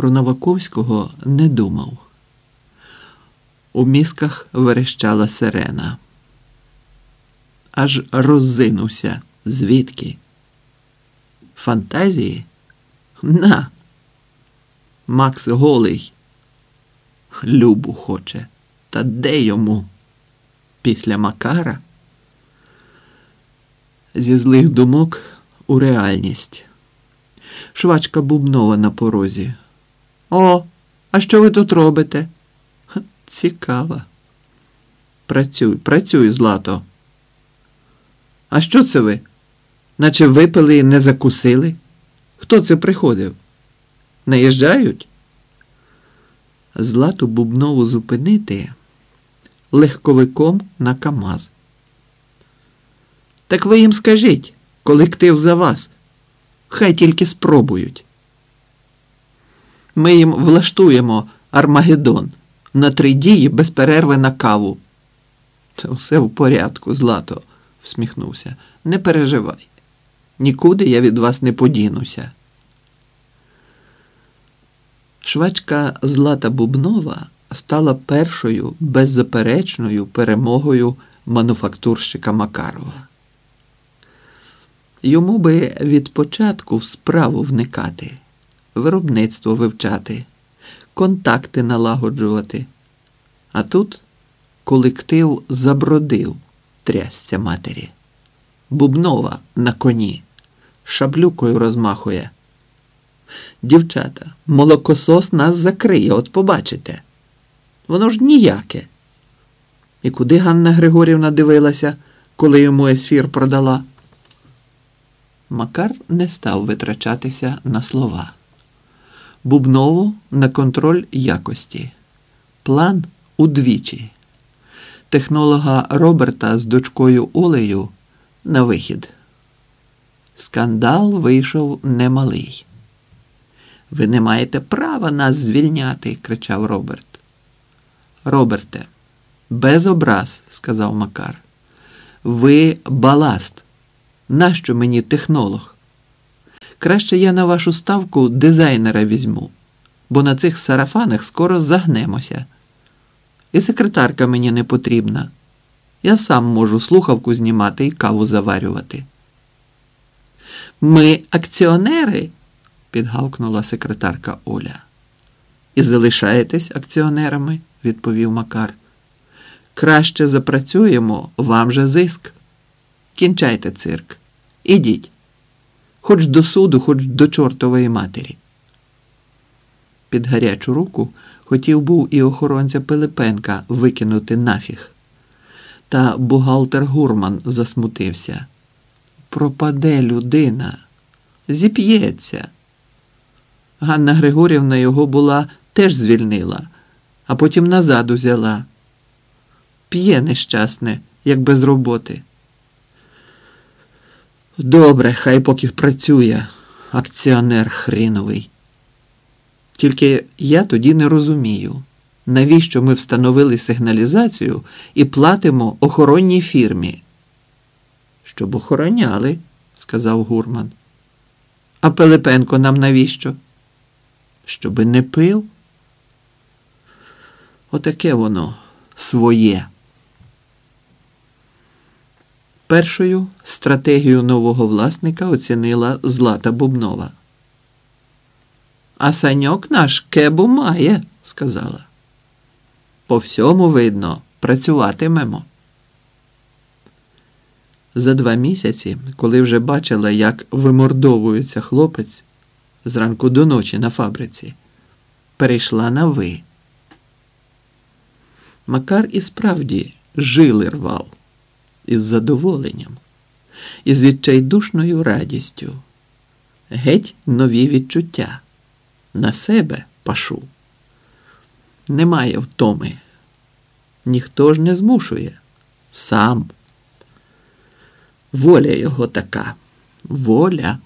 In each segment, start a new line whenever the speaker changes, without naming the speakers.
Про Новаковського не думав. У мізках верещала сирена. Аж роззинувся. Звідки? Фантазії? На. Макс голий. Любу хоче. Та де йому? Після Макара? Зі злих думок у реальність. Швачка бубнова на порозі. О, а що ви тут робите? Ха, Цікаво. Працюй, працюй, злато. А що це ви? Наче випили і не закусили? Хто це приходив? Наїжджають? Злату бубнову зупинити легковиком на Камаз. Так ви їм скажіть, колектив за вас. Хай тільки спробують. Ми їм влаштуємо Армагеддон на три дії без перерви на каву. Та все в порядку, Злато, всміхнувся. Не переживай. Нікуди я від вас не подінуся. Швачка Злата Бубнова стала першою беззаперечною перемогою мануфактурщика Макарова. Йому би від початку в справу вникати, виробництво вивчати, контакти налагоджувати. А тут колектив забродив трясця матері. Бубнова на коні, шаблюкою розмахує. Дівчата, молокосос нас закриє, от побачите. Воно ж ніяке. І куди Ганна Григорівна дивилася, коли йому есфір продала? Макар не став витрачатися на слова. Бубнову на контроль якості. План удвічі. Технолога Роберта з дочкою Олею на вихід. Скандал вийшов немалий. Ви не маєте права нас звільняти, кричав Роберт. Роберте, без образ, сказав Макар. Ви баласт. Нащо мені технолог? Краще я на вашу ставку дизайнера візьму, бо на цих сарафанах скоро загнемося. І секретарка мені не потрібна. Я сам можу слухавку знімати і каву заварювати. Ми акціонери, підгавкнула секретарка Оля. І залишаєтесь акціонерами, відповів Макар. Краще запрацюємо, вам же зиск. Кінчайте цирк. Ідіть. Хоч до суду, хоч до чортової матері. Під гарячу руку хотів був і охоронця Пилипенка викинути нафіг. Та бухгалтер Гурман засмутився. Пропаде людина, зіп'ється. Ганна Григорівна його була теж звільнила, а потім назад узяла. П'є нещасне, як без роботи. Добре, хай поки працює, акціонер хріновий. Тільки я тоді не розумію, навіщо ми встановили сигналізацію і платимо охоронній фірмі. Щоб охороняли, сказав Гурман. А Пилипенко нам навіщо? Щоби не пив? Отаке воно своє. Першою стратегію нового власника оцінила Злата Бубнова. А саньок наш кебу має, сказала. По всьому видно, працюватимемо. За два місяці, коли вже бачила, як вимордовується хлопець зранку до ночі на фабриці, перейшла на ви. Макар і справді жили рвав із задоволенням, із відчайдушною радістю, геть нові відчуття, на себе пашу. Немає втоми, ніхто ж не змушує, сам. Воля його така, воля.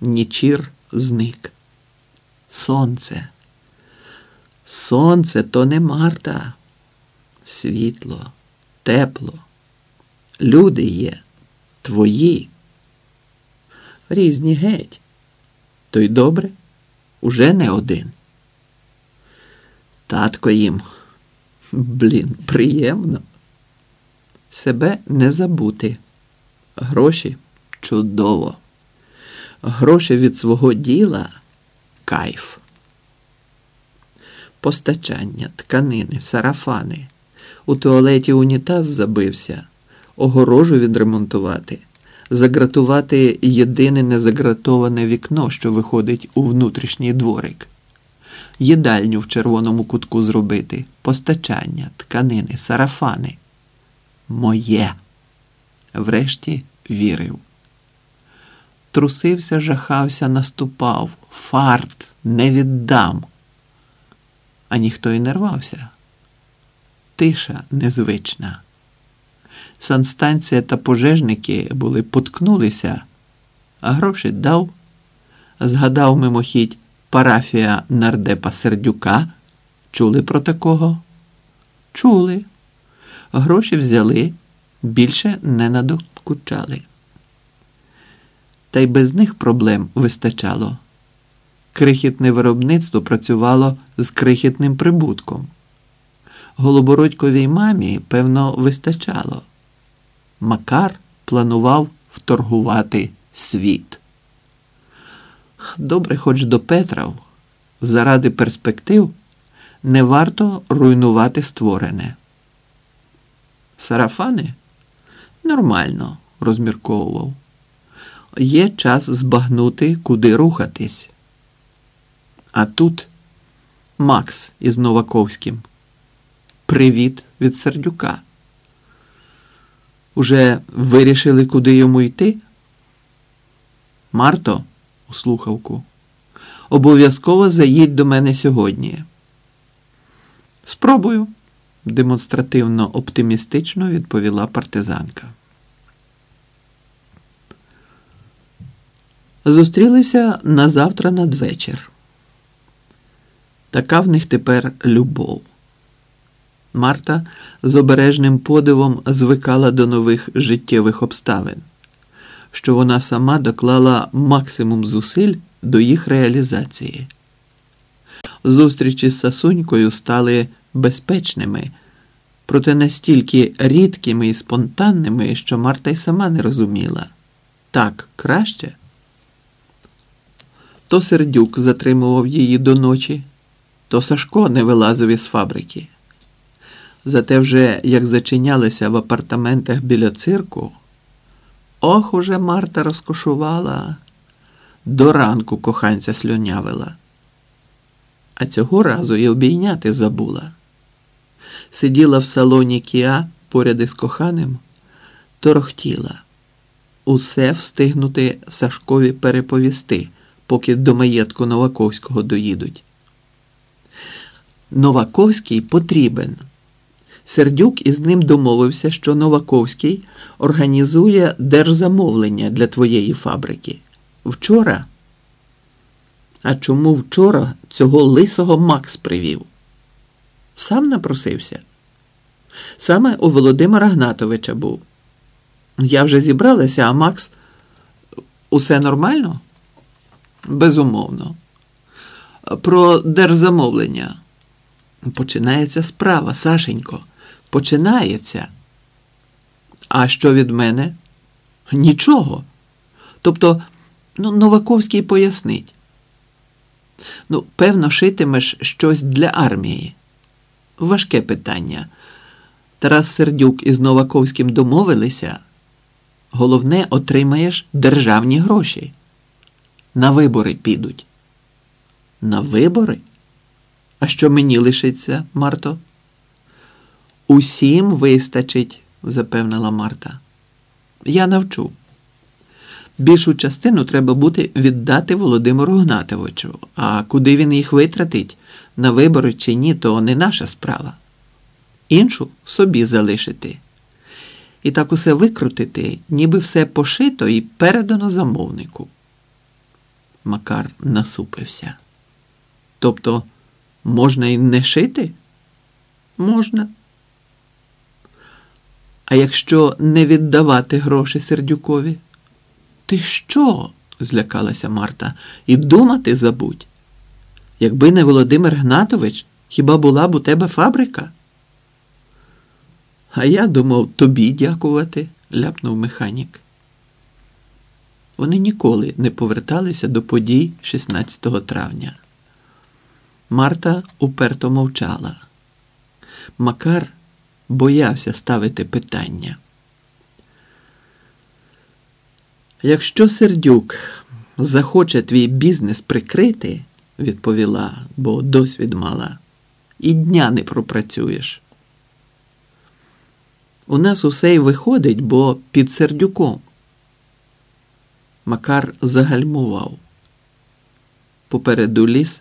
Нічір зник. Сонце. Сонце то не Марта. Світло, тепло. Люди є, твої. Різні геть. То й добре. Уже не один. Татко їм. Блін, приємно. Себе не забути. Гроші чудово. Гроші від свого діла кайф. Постачання, тканини, сарафани. У туалеті унітаз забився, огорожу відремонтувати, загратувати єдине незагратоване вікно, що виходить у внутрішній дворик, їдальню в червоному кутку зробити, постачання, тканини, сарафани. Моє. Врешті вірив. Трусився, жахався, наступав. Фарт не віддам. А ніхто й не рвався. Тиша незвична. Санстанція та пожежники були поткнулися, а гроші дав. Згадав мимохідь парафія нардепа Сердюка. Чули про такого? Чули. Гроші взяли, більше не надокучали. Та й без них проблем вистачало. Крихітне виробництво працювало з крихітним прибутком. Голобородьковій мамі, певно, вистачало. Макар планував вторгувати світ. Добре, хоч до Петрав, заради перспектив не варто руйнувати створене. Сарафани? Нормально, розмірковував. Є час збагнути, куди рухатись. А тут Макс із Новаковським. Привіт від сердюка. Уже вирішили, куди йому йти? Марто, у слухавку, обов'язково заїдь до мене сьогодні. Спробую, демонстративно оптимістично відповіла партизанка. Зустрілися на завтра надвечір. Така в них тепер любов. Марта з обережним подивом звикала до нових життєвих обставин, що вона сама доклала максимум зусиль до їх реалізації. Зустрічі з Сасунькою стали безпечними, проте настільки рідкими і спонтанними, що Марта й сама не розуміла так краще. То сердюк затримував її до ночі, то Сашко не вилазив із фабрики. Зате вже як зачинялися в апартаментах біля цирку, ох уже Марта розкошувала, до ранку коханця слюнявила. А цього разу і обійняти забула. Сиділа в салоні Кіа поряд із коханим, торохтіла. Усе встигнути Сашкові переповісти, поки до маєтку Новаковського доїдуть. Новаковський потрібен. Сердюк із ним домовився, що Новаковський організує держзамовлення для твоєї фабрики. Вчора. А чому вчора цього лисого Макс привів? Сам напросився. Саме у Володимира Гнатовича був. Я вже зібралася, а Макс усе нормально? Безумовно. Про держзамовлення. Починається справа, Сашенько. Починається. А що від мене? Нічого. Тобто, ну, Новаковський пояснить. Ну, певно, шитимеш щось для армії. Важке питання. Тарас Сердюк із Новаковським домовилися. Головне, отримаєш державні гроші. На вибори підуть. На вибори? А що мені лишиться, Марто? Усім вистачить, запевнила Марта. Я навчу. Більшу частину треба буде віддати Володимиру Гнатовичу, а куди він їх витратить, на вибори чи ні, то не наша справа. Іншу собі залишити. І так усе викрутити, ніби все пошито і передано замовнику. Макар насупився. Тобто, можна і не шити? Можна. А якщо не віддавати гроші Сердюкові? Ти що? злякалася Марта. І думати забудь. Якби не Володимир Гнатович, хіба була б у тебе фабрика? А я думав тобі дякувати, ляпнув механік. Вони ніколи не поверталися до подій 16 травня. Марта уперто мовчала. Макар боявся ставити питання. Якщо сердюк захоче твій бізнес прикрити, відповіла, бо досвід мала, і дня не пропрацюєш. У нас усе й виходить, бо під сердюком. Макар загальмував. Попереду ліс,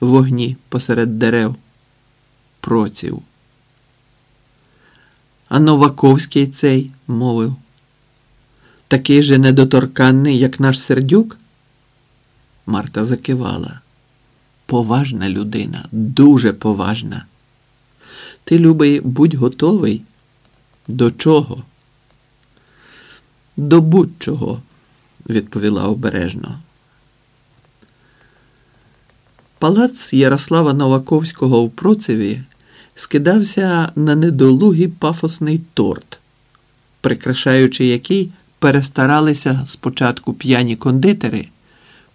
вогні посеред дерев, проців. А Новаковський цей мовив. Такий же недоторканний, як наш сердюк? Марта закивала. Поважна людина, дуже поважна. Ти, любий, будь готовий. До чого? До будь-чого, відповіла обережно. Палац Ярослава Новаковського у Процеві скидався на недолугий пафосний торт, прикрашаючи який перестаралися спочатку п'яні кондитери,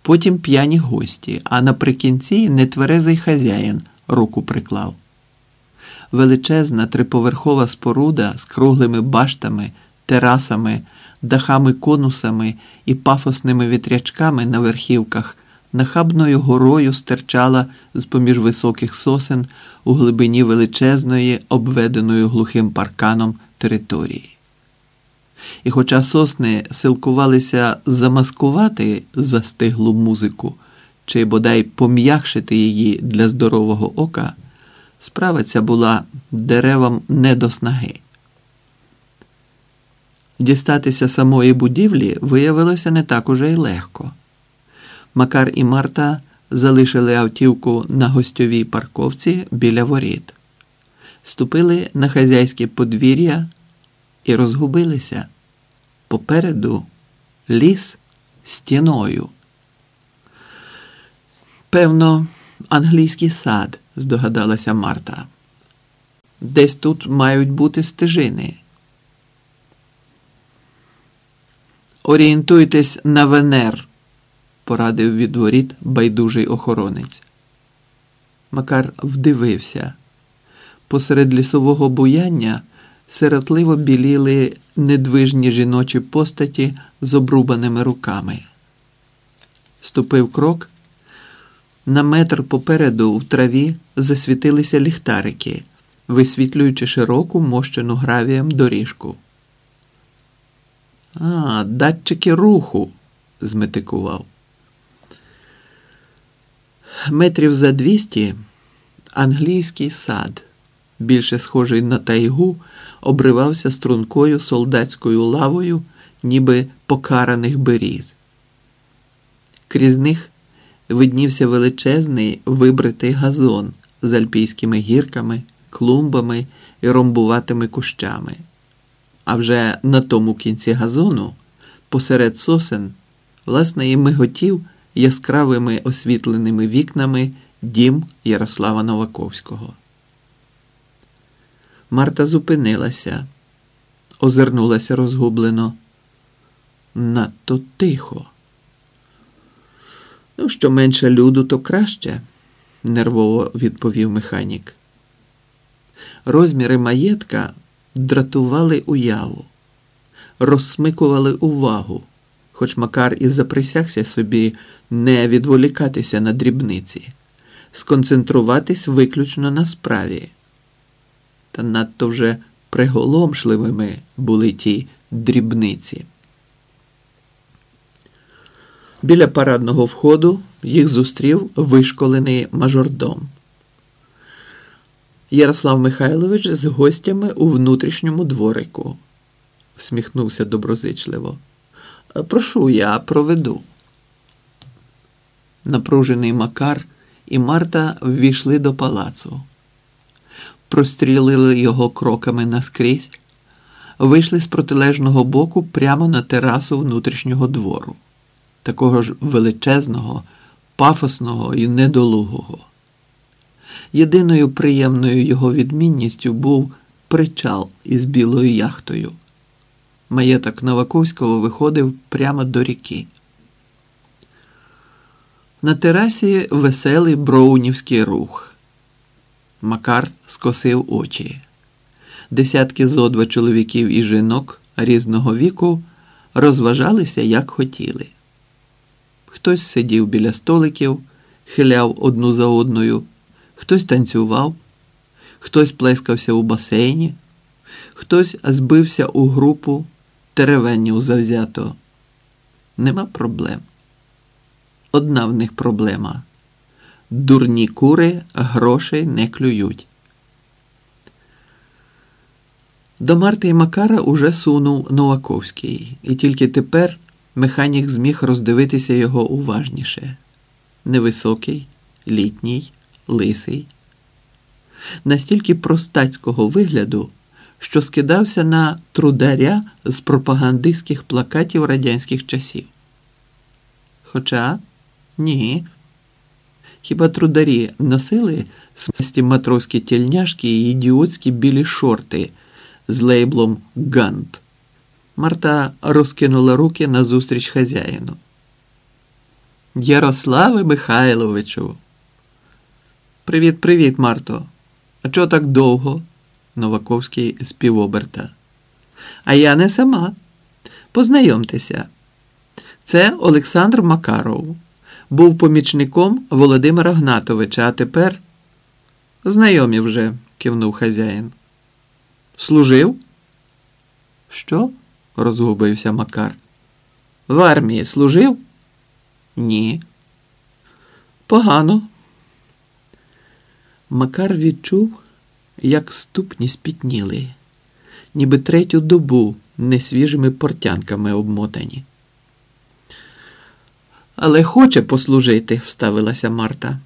потім п'яні гості, а наприкінці нетверезий хазяїн руку приклав. Величезна триповерхова споруда з круглими баштами, терасами, дахами конусами і пафосними вітрячками на верхівках нахабною горою стирчала з поміж високих сосен у глибині величезної, обведеної глухим парканом території. І, хоча сосни силкувалися замаскувати застиглу музику чи бодай пом'якшити її для здорового ока, справа ця була деревам не до снаги. Дістатися самої будівлі виявилося не так уже й легко. Макар і Марта залишили автівку на гостьовій парковці біля воріт, ступили на хазяйське подвір'я і розгубилися. Попереду ліс стіною. Певно, англійський сад, здогадалася Марта. Десь тут мають бути стежини. Орієнтуйтесь на Венер, порадив від воріт байдужий охоронець. Макар вдивився. Посеред лісового буяння сиротливо біліли недвижні жіночі постаті з обрубаними руками. Ступив крок. На метр попереду в траві засвітилися ліхтарики, висвітлюючи широку мощену гравієм доріжку. А, датчики руху, зметикував. Метрів за двісті англійський сад, більше схожий на тайгу, обривався стрункою солдатською лавою, ніби покараних беріз. Крізь них виднівся величезний вибритий газон з альпійськими гірками, клумбами і ромбуватими кущами. А вже на тому кінці газону, посеред сосен, власне, і миготів яскравими освітленими вікнами дім Ярослава Новаковського. Марта зупинилася, озирнулася розгублено. Надто тихо. Ну, що менше люду, то краще, нервово відповів механік. Розміри маєтка дратували уяву, розсмикували увагу, хоч Макар і заприсягся собі не відволікатися на дрібниці, сконцентруватись виключно на справі та надто вже приголомшливими були ті дрібниці. Біля парадного входу їх зустрів вишколений мажордом. Ярослав Михайлович з гостями у внутрішньому дворику, всміхнувся доброзичливо. Прошу, я проведу. Напружений Макар і Марта ввійшли до палацу прострілили його кроками наскрізь, вийшли з протилежного боку прямо на терасу внутрішнього двору, такого ж величезного, пафосного і недолугого. Єдиною приємною його відмінністю був причал із білою яхтою. Маєток Новаковського виходив прямо до ріки. На терасі веселий броунівський рух. Макар скосив очі. Десятки зо два чоловіків і жінок різного віку розважалися, як хотіли. Хтось сидів біля столиків, хиляв одну за одною, хтось танцював, хтось плескався у басейні, хтось збився у групу теревенів завзято. Нема проблем. Одна в них проблема. Дурні кури грошей не клюють. До Марти і Макара уже сунув Новаковський, і тільки тепер механік зміг роздивитися його уважніше. Невисокий, літній, лисий. Настільки простацького вигляду, що скидався на трударя з пропагандистських плакатів радянських часів. Хоча ні. Хіба трударі носили смасті матроські тільняшки і ідіотські білі шорти з лейблом Гант? Марта розкинула руки назустріч хазяїну. Ярославе Михайловичу. Привіт, привіт, Марто. А чого так довго? Новаковський з півоберта. А я не сама. Познайомтеся. Це Олександр Макаров. Був помічником Володимира Гнатовича, а тепер знайомі вже, кивнув хазяїн. Служив? Що? розгубився Макар. В армії служив? Ні. Погано. Макар відчув, як ступні спітніли, ніби третю добу несвіжими портянками обмотані. Але хоче послужити, вставилася Марта.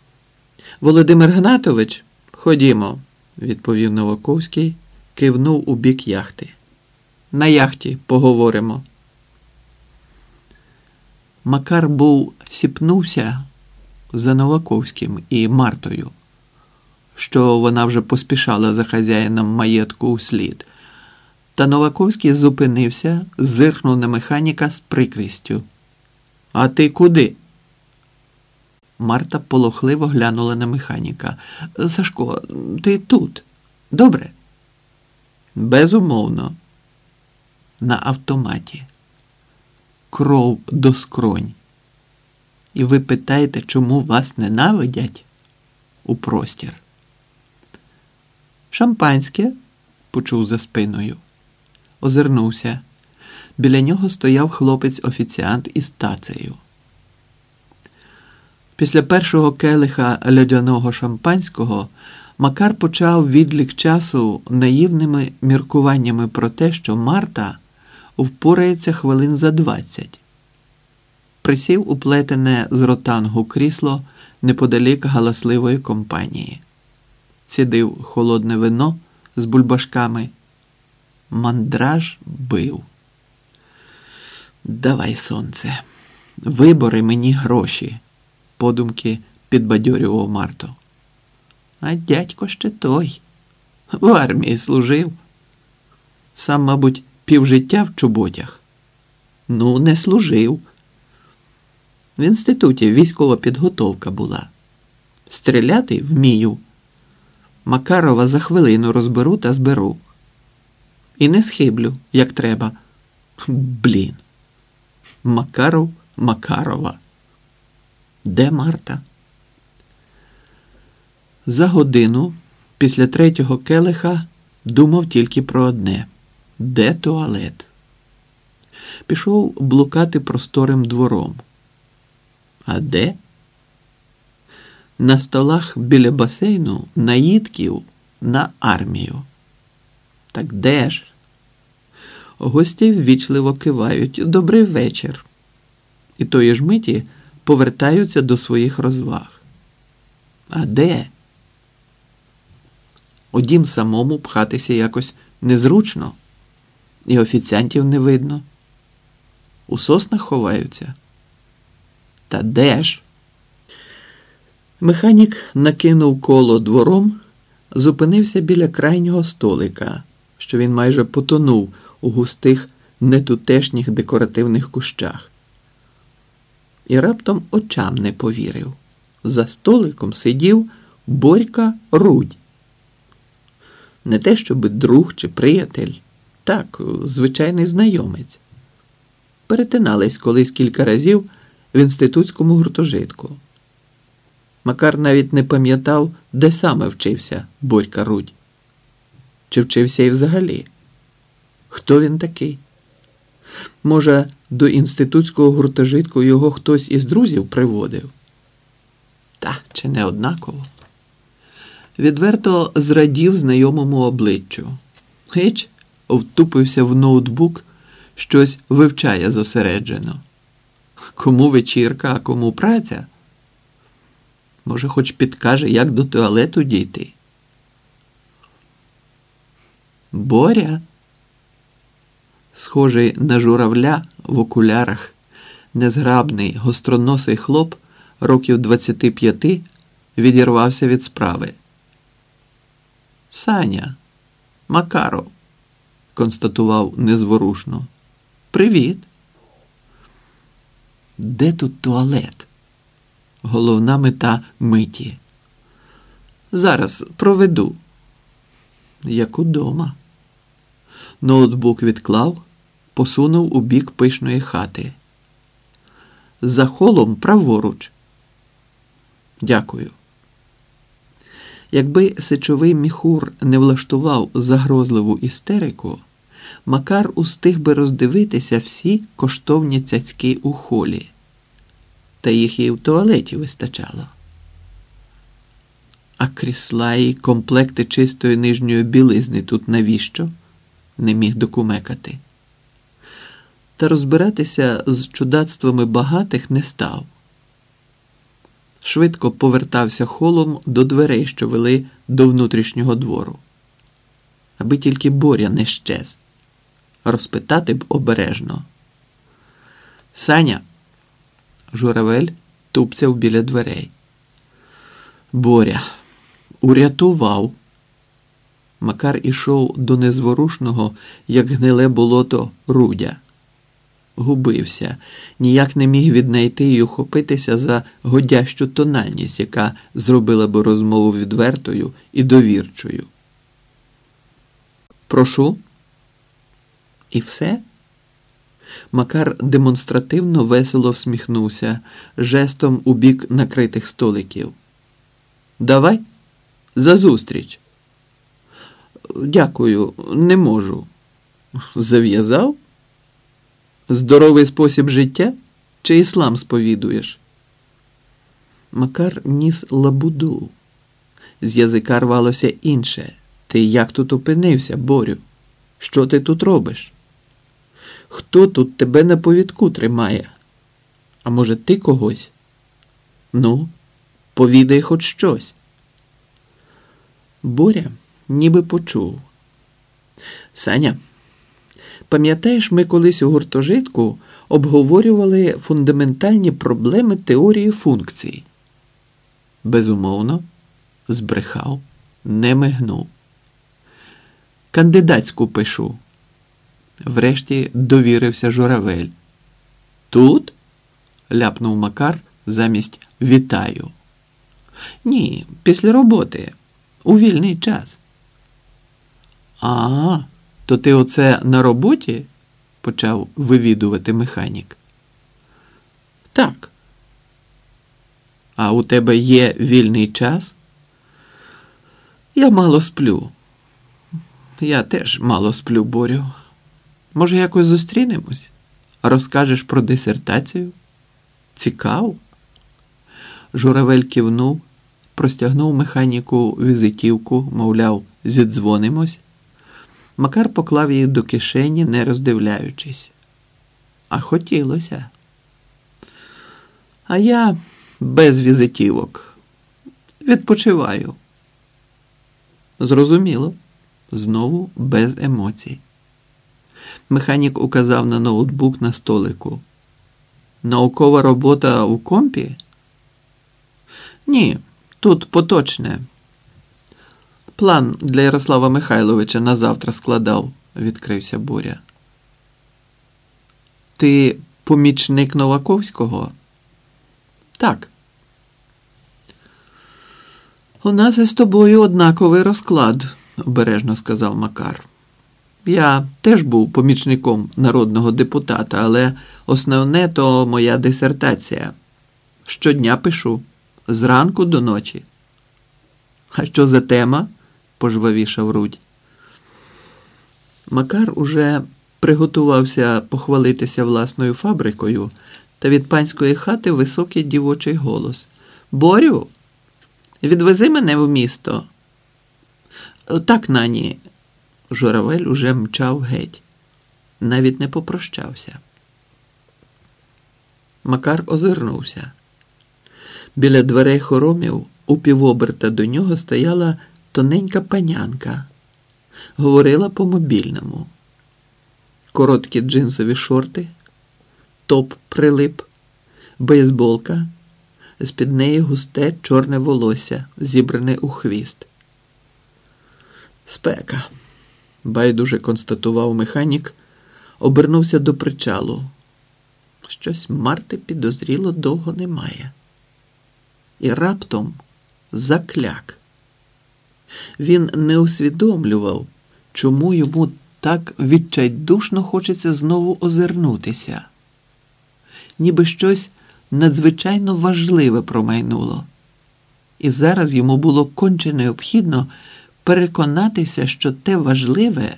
Володимир Гнатович, ходімо, відповів Новаковський, кивнув у бік яхти. На яхті поговоримо. Макар був сіпнувся за Новаковським і Мартою, що вона вже поспішала за хазяїном маєтку у слід. Та Новаковський зупинився, зиркнув на механіка з прикрістю. А ти куди? Марта полохливо глянула на механіка. Сашко, ти тут? Добре? Безумовно. На автоматі. Кров до скронь. І ви питаєте, чому вас ненавидять? У простір. Шампанське, почув за спиною. Озирнувся. Біля нього стояв хлопець-офіціант із тацею. Після першого келиха льодяного шампанського Макар почав відлік часу наївними міркуваннями про те, що Марта впорається хвилин за двадцять. Присів у плетене з ротангу крісло неподалік галасливої компанії, цідив холодне вино з бульбашками. Мандраж бив. Давай, сонце, вибори мені гроші, подумки підбадьорював Марто. А дядько ще той. В армії служив. Сам, мабуть, півжиття в чоботях. Ну, не служив. В інституті військова підготовка була. Стріляти вмію. Макарова за хвилину розберу та зберу. І не схиблю, як треба. Блін. Макаров Макарова. Де Марта? За годину після третього келиха думав тільки про одне де туалет. Пішов блукати просторим двором. А де? На столах біля басейну наїдків на армію. Так де ж? Гості ввічливо кивають Добрий вечір. І тої ж миті повертаються до своїх розваг. А де? У дім самому пхатися якось незручно, і офіціантів не видно. У соснах ховаються. Та де ж? Механік накинув коло двором, зупинився біля крайнього столика, що він майже потонув у густих нетутешніх декоративних кущах. І раптом очам не повірив. За столиком сидів Борька Рудь. Не те, щоб друг чи приятель, так, звичайний знайомець. Перетинались колись кілька разів в інститутському гуртожитку. Макар навіть не пам'ятав, де саме вчився Борька Рудь. Чи вчився і взагалі? Хто він такий? Може, до інститутського гуртожитку його хтось із друзів приводив? Та чи не однаково? Відверто зрадів знайомому обличчю. Гич втупився в ноутбук, щось вивчає зосереджено. Кому вечірка, а кому праця? Може, хоч підкаже, як до туалету дійти. Боря, схожий на журавля в окулярах, незграбний гостроносий хлоп років 25 відірвався від справи. Саня, Макаров, констатував незворушно. Привіт. Де тут туалет? Головна мета миті. Зараз проведу. Як удома. Ноутбук відклав, посунув у бік пишної хати. За холом праворуч. Дякую. Якби сечовий міхур не влаштував загрозливу істерику, Макар устиг би роздивитися всі коштовні цяцьки у холі, та їх і в туалеті вистачало. А крісла і комплекти чистої нижньої білизни тут навіщо? не міг докумекати. Та розбиратися з чудацтвами багатих не став швидко повертався холом до дверей, що вели до внутрішнього двору. Аби тільки боря не щез. Розпитати б обережно. Саня, журавель тупцяв біля дверей. Боря, урятував. Макар ішов до незворушного, як гниле болото, рудя губився, ніяк не міг віднайти і ухопитися за годящу тональність, яка зробила би розмову відвертою і довірчою. Прошу. І все? Макар демонстративно весело всміхнувся, жестом у бік накритих столиків. Давай за зустріч. Дякую, не можу. Зав'язав? Здоровий спосіб життя чи іслам сповідуєш? Макар ніс лабуду. З язика рвалося інше. Ти як тут опинився, Борю? Що ти тут робиш? Хто тут тебе на повідку тримає? А може, ти когось? Ну, повідай хоч щось. Боря ніби почув. Саня. Пам'ятаєш, ми колись у гуртожитку обговорювали фундаментальні проблеми теорії функцій? Безумовно, збрехав, не мигнув. Кандидатську пишу. Врешті довірився журавель. Тут? ляпнув Макар замість вітаю. Ні, після роботи, у вільний час. А. То ти оце на роботі? почав вивідувати механік. Так. А у тебе є вільний час? Я мало сплю. Я теж мало сплю, Борю. Може, якось зустрінемось? Розкажеш про дисертацію? Цікаво. Журавель кивнув, простягнув механіку візитівку, мовляв, зідзвонимось. Макар поклав її до кишені, не роздивляючись. А хотілося. А я без візитівок. Відпочиваю. Зрозуміло, знову без емоцій. Механік указав на ноутбук на столику. Наукова робота у компі? Ні, Тут поточне. План для Ярослава Михайловича на завтра складав, відкрився Буря. Ти помічник Новаковського? Так. У нас із тобою однаковий розклад, обережно сказав Макар. Я теж був помічником народного депутата, але основне то моя дисертація. Щодня пишу зранку до ночі. А що за тема? пожвавішав Рудь. Макар уже приготувався похвалитися власною фабрикою, та від панської хати високий дівочий голос. Борю, відвези мене в місто. Так, нані. Журавель уже мчав геть, навіть не попрощався. Макар озирнувся. Біля дверей хоромів у півоберта до нього стояла тоненька панянка, говорила по мобільному. Короткі джинсові шорти, топ прилип, бейсболка, з під неї густе чорне волосся, зібране у хвіст. Спека, байдуже констатував механік, обернувся до причалу. Щось Марти підозріло довго немає. І раптом закляк. Він не усвідомлював, чому йому так відчайдушно хочеться знову озирнутися, ніби щось надзвичайно важливе промайнуло. І зараз йому було конче необхідно переконатися, що те важливе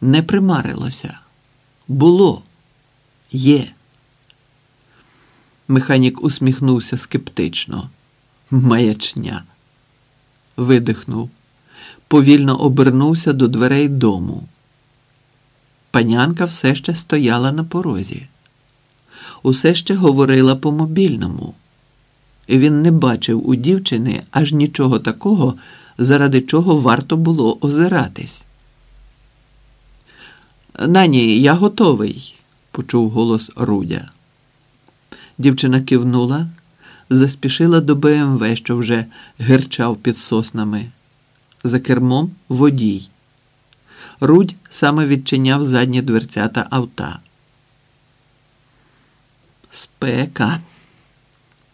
не примарилося. Було, є. Механік усміхнувся скептично. Маячня. Видихнув, повільно обернувся до дверей дому. Панянка все ще стояла на порозі, усе ще говорила по мобільному, і він не бачив у дівчини аж нічого такого, заради чого варто було озиратись. Нані, я готовий, почув голос Рудя. Дівчина кивнула, заспішила до БМВ, що вже герчав під соснами. За кермом водій. Рудь саме відчиняв задні дверцята авта. Спека,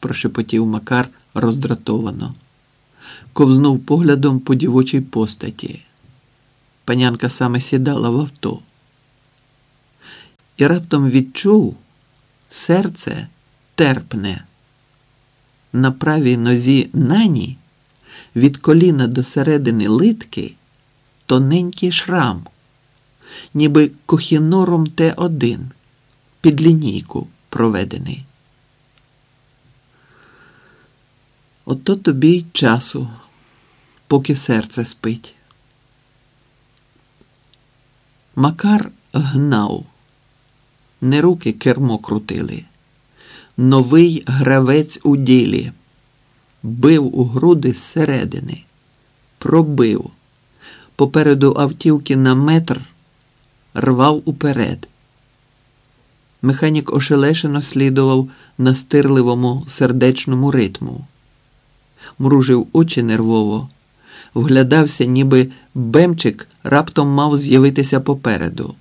прошепотів Макар роздратовано, ковзнув поглядом по дівочій постаті. Панянка саме сідала в авто. І раптом відчув серце терпне. На правій нозі нані від коліна до середини литки тоненький шрам, ніби кохінором Т1 під лінійку проведений. Ото тобі й часу, поки серце спить. Макар гнав, не руки кермо крутили новий гравець у ділі, бив у груди зсередини, пробив. Попереду автівки на метр рвав уперед. Механік ошелешено слідував настирливому сердечному ритму, мружив очі нервово, вглядався, ніби бемчик раптом мав з'явитися попереду.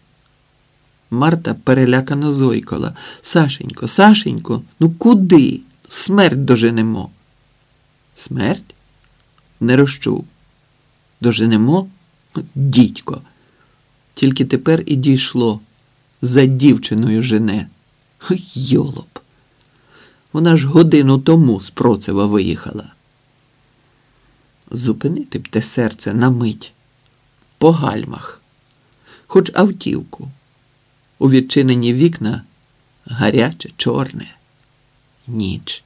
Марта перелякано зойкала. Сашенько, Сашенько, ну куди? Смерть доженемо. Смерть? Не розчув. Доженемо? Дідько. Тільки тепер і дійшло. За дівчиною жене. Йолоп. Вона ж годину тому з Процева виїхала. Зупинити б те серце на мить. По гальмах, хоч автівку. У відчинені вікна гаряче, чорне, ніч.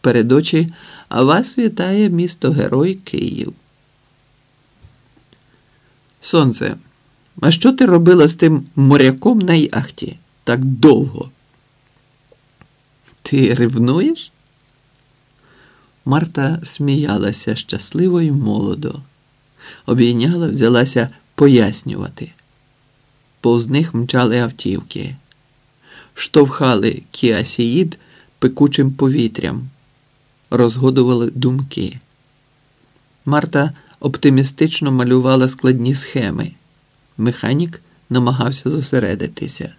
Перед очі вас вітає місто Герой Київ. Сонце, а що ти робила з тим моряком на яхті так довго? Ти ревнуєш? Марта сміялася щасливо й молодо, обійняла, взялася пояснювати. Повз них мчали автівки, штовхали кіасіїд пекучим повітрям, розгодували думки. Марта оптимістично малювала складні схеми. Механік намагався зосередитися.